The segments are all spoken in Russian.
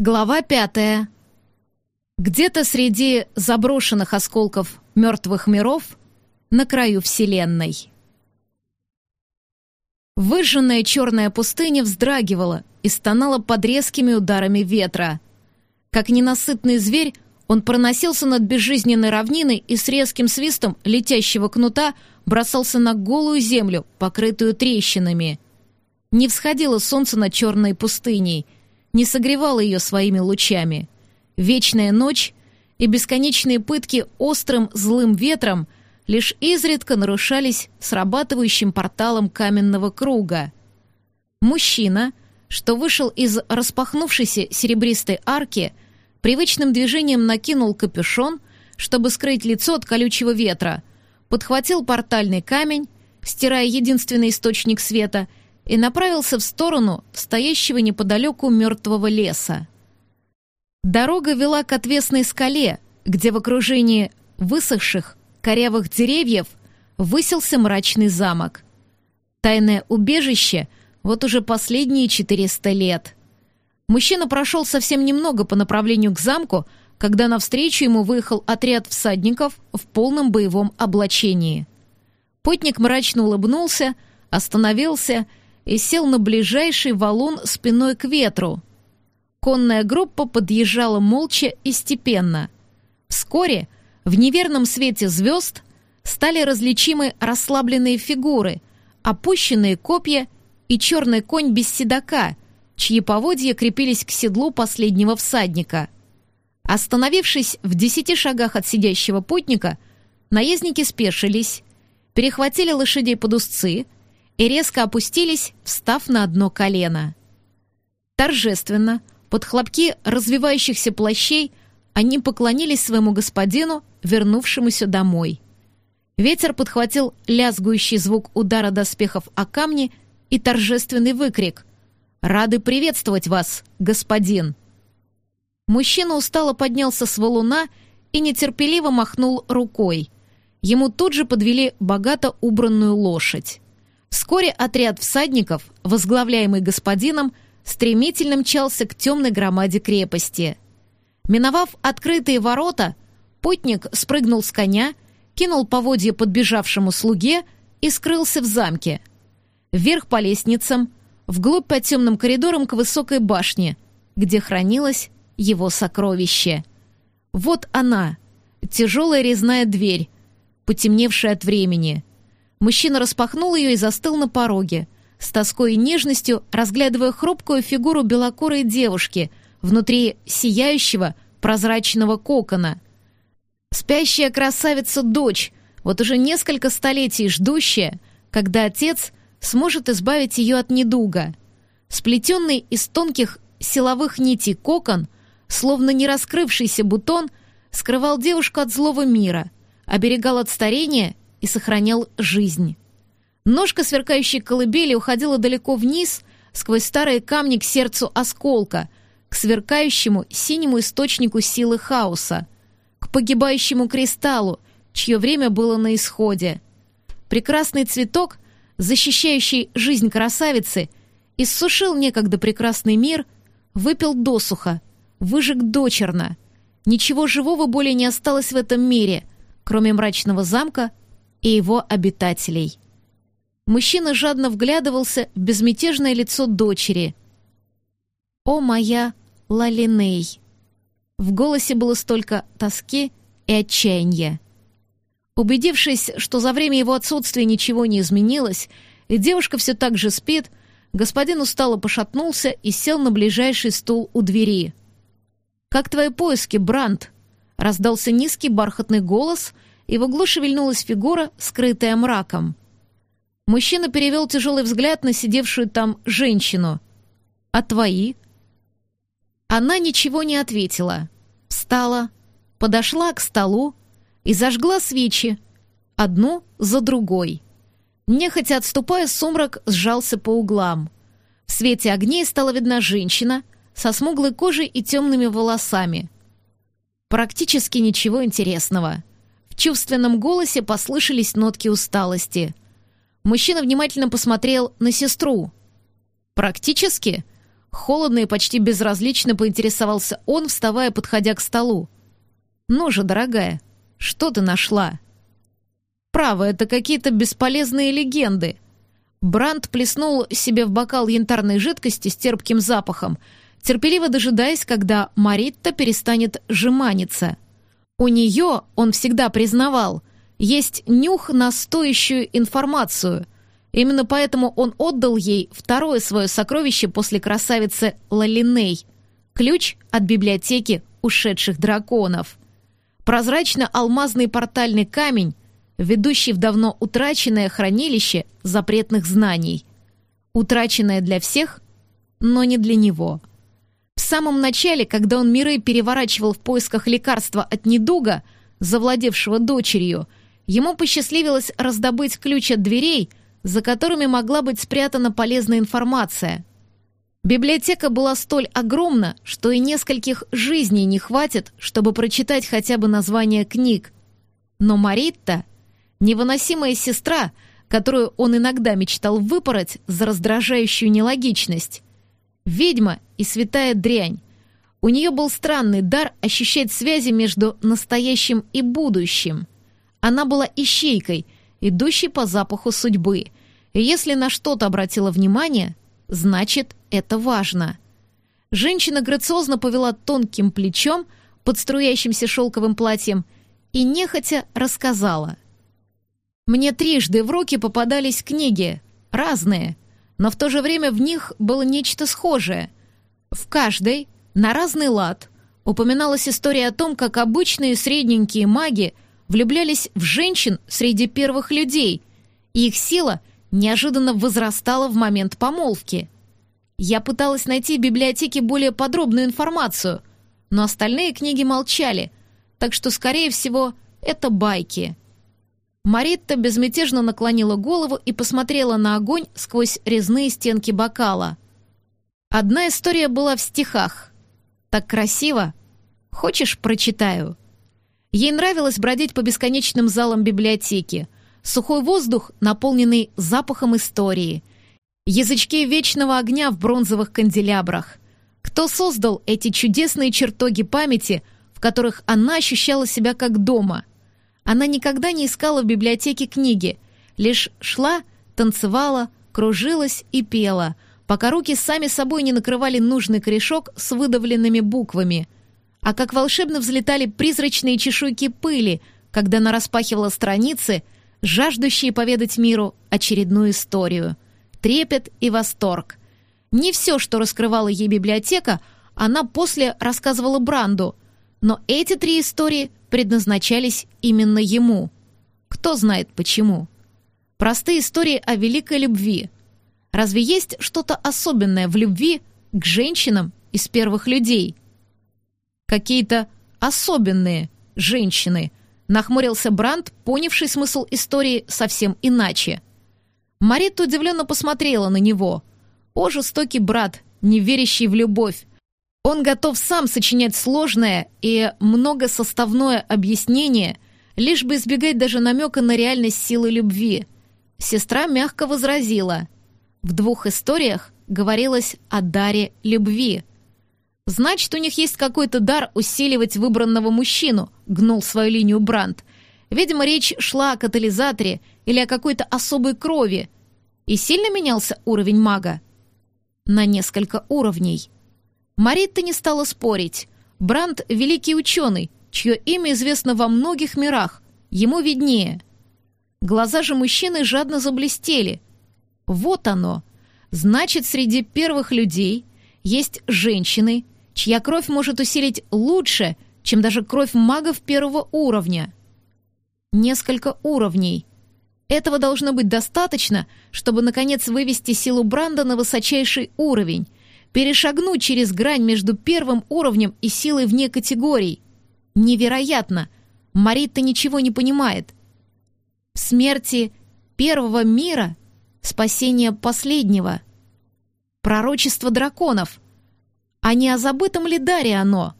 Глава пятая. Где-то среди заброшенных осколков мертвых миров на краю Вселенной. Выжженная черная пустыня вздрагивала и стонала под резкими ударами ветра. Как ненасытный зверь, он проносился над безжизненной равниной и с резким свистом летящего кнута бросался на голую землю, покрытую трещинами. Не всходило солнце над черной пустыней — не согревал ее своими лучами. Вечная ночь и бесконечные пытки острым злым ветром лишь изредка нарушались срабатывающим порталом каменного круга. Мужчина, что вышел из распахнувшейся серебристой арки, привычным движением накинул капюшон, чтобы скрыть лицо от колючего ветра, подхватил портальный камень, стирая единственный источник света — и направился в сторону стоящего неподалеку мертвого леса. Дорога вела к отвесной скале, где в окружении высохших, корявых деревьев высился мрачный замок. Тайное убежище вот уже последние 400 лет. Мужчина прошел совсем немного по направлению к замку, когда навстречу ему выехал отряд всадников в полном боевом облачении. Путник мрачно улыбнулся, остановился и сел на ближайший валун спиной к ветру. Конная группа подъезжала молча и степенно. Вскоре в неверном свете звезд стали различимы расслабленные фигуры, опущенные копья и черный конь без седока, чьи поводья крепились к седлу последнего всадника. Остановившись в десяти шагах от сидящего путника, наездники спешились, перехватили лошадей под узцы, и резко опустились, встав на одно колено. Торжественно, под хлопки развивающихся плащей, они поклонились своему господину, вернувшемуся домой. Ветер подхватил лязгующий звук удара доспехов о камни и торжественный выкрик «Рады приветствовать вас, господин!» Мужчина устало поднялся с валуна и нетерпеливо махнул рукой. Ему тут же подвели богато убранную лошадь. Вскоре отряд всадников, возглавляемый господином, стремительно мчался к темной громаде крепости. Миновав открытые ворота, путник спрыгнул с коня, кинул поводье подбежавшему слуге и скрылся в замке. Вверх по лестницам, вглубь по темным коридорам к высокой башне, где хранилось его сокровище. Вот она, тяжелая резная дверь, потемневшая от времени — Мужчина распахнул ее и застыл на пороге, с тоской и нежностью разглядывая хрупкую фигуру белокурой девушки внутри сияющего прозрачного кокона. Спящая красавица-дочь, вот уже несколько столетий ждущая, когда отец сможет избавить ее от недуга. Сплетенный из тонких силовых нитей кокон, словно не раскрывшийся бутон, скрывал девушку от злого мира, оберегал от старения и сохранял жизнь. Ножка сверкающей колыбели уходила далеко вниз, сквозь старые камни к сердцу осколка, к сверкающему синему источнику силы хаоса, к погибающему кристаллу, чье время было на исходе. Прекрасный цветок, защищающий жизнь красавицы, иссушил некогда прекрасный мир, выпил досуха, выжег дочерно. Ничего живого более не осталось в этом мире, кроме мрачного замка — и его обитателей. Мужчина жадно вглядывался в безмятежное лицо дочери. «О, моя Лалиней!» В голосе было столько тоски и отчаяния. Убедившись, что за время его отсутствия ничего не изменилось, и девушка все так же спит, господин устало пошатнулся и сел на ближайший стул у двери. «Как твои поиски, Бранд?» — раздался низкий бархатный голос — и в углу шевельнулась фигура, скрытая мраком. Мужчина перевел тяжелый взгляд на сидевшую там женщину. «А твои?» Она ничего не ответила. Встала, подошла к столу и зажгла свечи, одну за другой. Нехотя отступая, сумрак сжался по углам. В свете огней стала видна женщина со смуглой кожей и темными волосами. Практически ничего интересного — в чувственном голосе послышались нотки усталости. Мужчина внимательно посмотрел на сестру. «Практически?» Холодно и почти безразлично поинтересовался он, вставая, подходя к столу. «Ну же, дорогая, что ты нашла?» «Право, это какие-то бесполезные легенды». Бранд плеснул себе в бокал янтарной жидкости с терпким запахом, терпеливо дожидаясь, когда Маритта перестанет жеманиться. У нее, он всегда признавал, есть нюх на стоящую информацию — Именно поэтому он отдал ей второе свое сокровище после красавицы Лалиней — ключ от библиотеки ушедших драконов. Прозрачно-алмазный портальный камень, ведущий в давно утраченное хранилище запретных знаний. Утраченное для всех, но не для него. В самом начале, когда он миры переворачивал в поисках лекарства от недуга, завладевшего дочерью, ему посчастливилось раздобыть ключ от дверей — за которыми могла быть спрятана полезная информация. Библиотека была столь огромна, что и нескольких жизней не хватит, чтобы прочитать хотя бы название книг. Но Маритта, невыносимая сестра, которую он иногда мечтал выпороть за раздражающую нелогичность, ведьма и святая дрянь, у нее был странный дар ощущать связи между настоящим и будущим. Она была ищейкой, идущей по запаху судьбы, и если на что-то обратила внимание, значит, это важно. Женщина грациозно повела тонким плечом под струящимся шелковым платьем и нехотя рассказала. «Мне трижды в руки попадались книги, разные, но в то же время в них было нечто схожее. В каждой, на разный лад, упоминалась история о том, как обычные средненькие маги влюблялись в женщин среди первых людей, и их сила — неожиданно возрастала в момент помолвки. Я пыталась найти в библиотеке более подробную информацию, но остальные книги молчали, так что, скорее всего, это байки. Маритта безмятежно наклонила голову и посмотрела на огонь сквозь резные стенки бокала. Одна история была в стихах. Так красиво. Хочешь, прочитаю? Ей нравилось бродить по бесконечным залам библиотеки — сухой воздух, наполненный запахом истории, язычки вечного огня в бронзовых канделябрах. Кто создал эти чудесные чертоги памяти, в которых она ощущала себя как дома? Она никогда не искала в библиотеке книги, лишь шла, танцевала, кружилась и пела, пока руки сами собой не накрывали нужный корешок с выдавленными буквами. А как волшебно взлетали призрачные чешуйки пыли, когда она распахивала страницы — жаждущие поведать миру очередную историю. Трепет и восторг. Не все, что раскрывала ей библиотека, она после рассказывала Бранду, но эти три истории предназначались именно ему. Кто знает почему. Простые истории о великой любви. Разве есть что-то особенное в любви к женщинам из первых людей? Какие-то особенные женщины – Нахмурился Бранд, понявший смысл истории совсем иначе. Маритта удивленно посмотрела на него. О, жестокий брат, не верящий в любовь. Он готов сам сочинять сложное и многосоставное объяснение, лишь бы избегать даже намека на реальность силы любви. Сестра мягко возразила. В двух историях говорилось о даре любви — «Значит, у них есть какой-то дар усиливать выбранного мужчину», — гнул свою линию Бранд. «Видимо, речь шла о катализаторе или о какой-то особой крови. И сильно менялся уровень мага?» «На несколько уровней». Маритта не стала спорить. Бранд — великий ученый, чье имя известно во многих мирах. Ему виднее. Глаза же мужчины жадно заблестели. Вот оно. Значит, среди первых людей есть женщины, чья кровь может усилить лучше, чем даже кровь магов первого уровня. Несколько уровней. Этого должно быть достаточно, чтобы, наконец, вывести силу Бранда на высочайший уровень, перешагнуть через грань между первым уровнем и силой вне категорий. Невероятно! Марита ничего не понимает. В смерти первого мира — спасение последнего. Пророчество драконов — а не о забытом ли даре оно?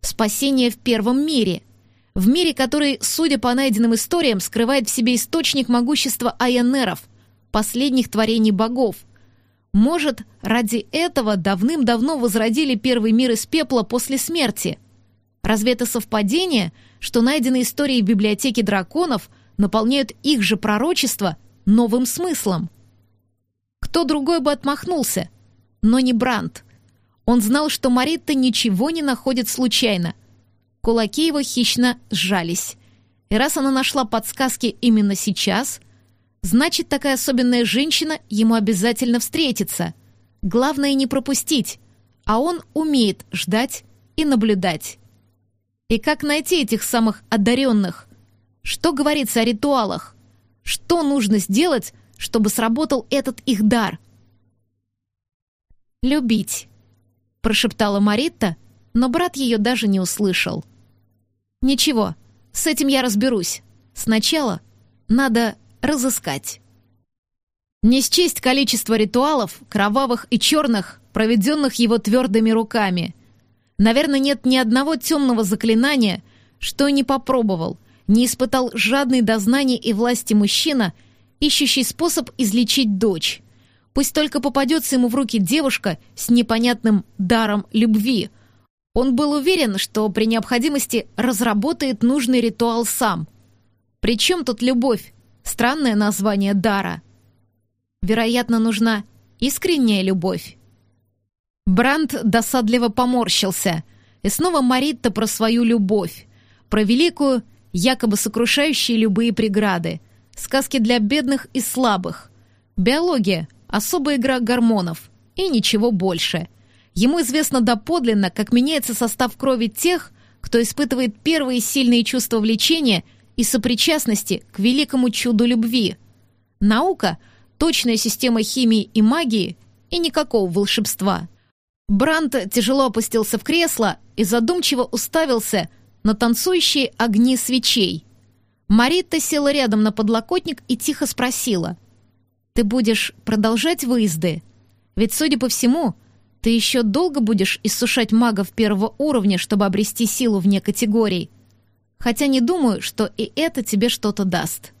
Спасение в первом мире. В мире, который, судя по найденным историям, скрывает в себе источник могущества айонеров, последних творений богов. Может, ради этого давным-давно возродили первый мир из пепла после смерти? Разве это совпадение, что найденные истории в библиотеке драконов наполняют их же пророчество новым смыслом? Кто другой бы отмахнулся, но не Брандт. Он знал, что Маритта ничего не находит случайно. Кулаки его хищно сжались. И раз она нашла подсказки именно сейчас, значит, такая особенная женщина ему обязательно встретится. Главное не пропустить, а он умеет ждать и наблюдать. И как найти этих самых одаренных? Что говорится о ритуалах? Что нужно сделать, чтобы сработал этот их дар? «Любить», — прошептала Маритта, но брат ее даже не услышал. «Ничего, с этим я разберусь. Сначала надо разыскать». Не счесть количество ритуалов, кровавых и черных, проведенных его твердыми руками — Наверное, нет ни одного темного заклинания, что не попробовал, не испытал жадной до знаний и власти мужчина, ищущий способ излечить дочь. Пусть только попадется ему в руки девушка с непонятным даром любви. Он был уверен, что при необходимости разработает нужный ритуал сам. Причем тут любовь? Странное название дара. Вероятно, нужна искренняя любовь. Бранд досадливо поморщился. И снова Маритта про свою любовь. Про великую, якобы сокрушающие любые преграды. Сказки для бедных и слабых. Биология, особая игра гормонов. И ничего больше. Ему известно доподлинно, как меняется состав крови тех, кто испытывает первые сильные чувства влечения и сопричастности к великому чуду любви. Наука — точная система химии и магии и никакого волшебства. Брант тяжело опустился в кресло и задумчиво уставился на танцующие огни свечей. Марита села рядом на подлокотник и тихо спросила. «Ты будешь продолжать выезды? Ведь, судя по всему, ты еще долго будешь иссушать магов первого уровня, чтобы обрести силу вне категорий. Хотя не думаю, что и это тебе что-то даст».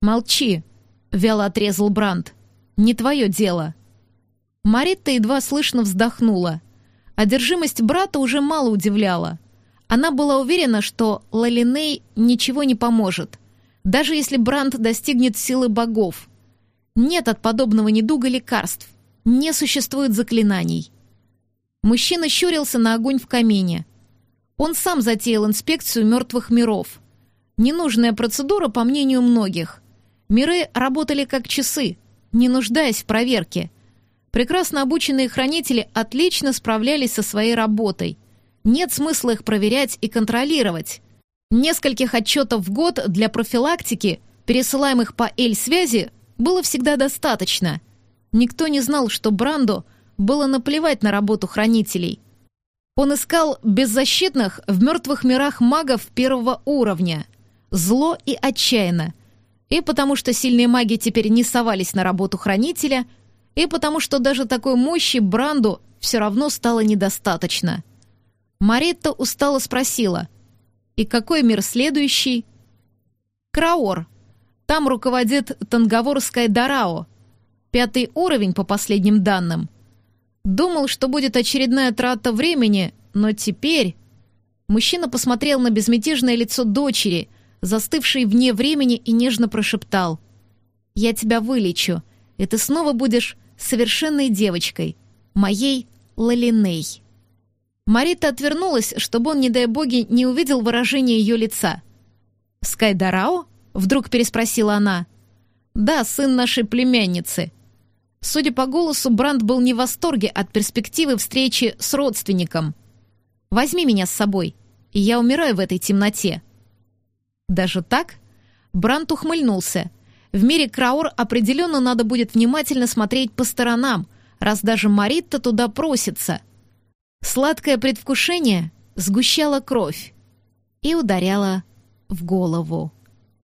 «Молчи», — вяло отрезал Брант. «Не твое дело». Маритта едва слышно вздохнула. Одержимость брата уже мало удивляла. Она была уверена, что Лалиней ничего не поможет, даже если Бранд достигнет силы богов. Нет от подобного недуга лекарств, не существует заклинаний. Мужчина щурился на огонь в камине. Он сам затеял инспекцию мертвых миров. Ненужная процедура, по мнению многих. Миры работали как часы, не нуждаясь в проверке — Прекрасно обученные хранители отлично справлялись со своей работой. Нет смысла их проверять и контролировать. Нескольких отчетов в год для профилактики, пересылаемых по Эль-связи, было всегда достаточно. Никто не знал, что Бранду было наплевать на работу хранителей. Он искал беззащитных в мертвых мирах магов первого уровня. Зло и отчаянно. И потому что сильные маги теперь не совались на работу хранителя – и потому что даже такой мощи Бранду все равно стало недостаточно. Маретта устало спросила, «И какой мир следующий?» «Краор. Там руководит Танговорская Дарао. Пятый уровень, по последним данным. Думал, что будет очередная трата времени, но теперь...» Мужчина посмотрел на безмятежное лицо дочери, застывшей вне времени, и нежно прошептал. «Я тебя вылечу, и ты снова будешь совершенной девочкой, моей Лалиней. Марита отвернулась, чтобы он, не дай боги, не увидел выражение ее лица. «Скайдарао?» — вдруг переспросила она. «Да, сын нашей племянницы». Судя по голосу, Бранд был не в восторге от перспективы встречи с родственником. «Возьми меня с собой, и я умираю в этой темноте». «Даже так?» Бранд ухмыльнулся. В мире Краур определенно надо будет внимательно смотреть по сторонам, раз даже Маритта туда просится. Сладкое предвкушение сгущало кровь и ударяло в голову.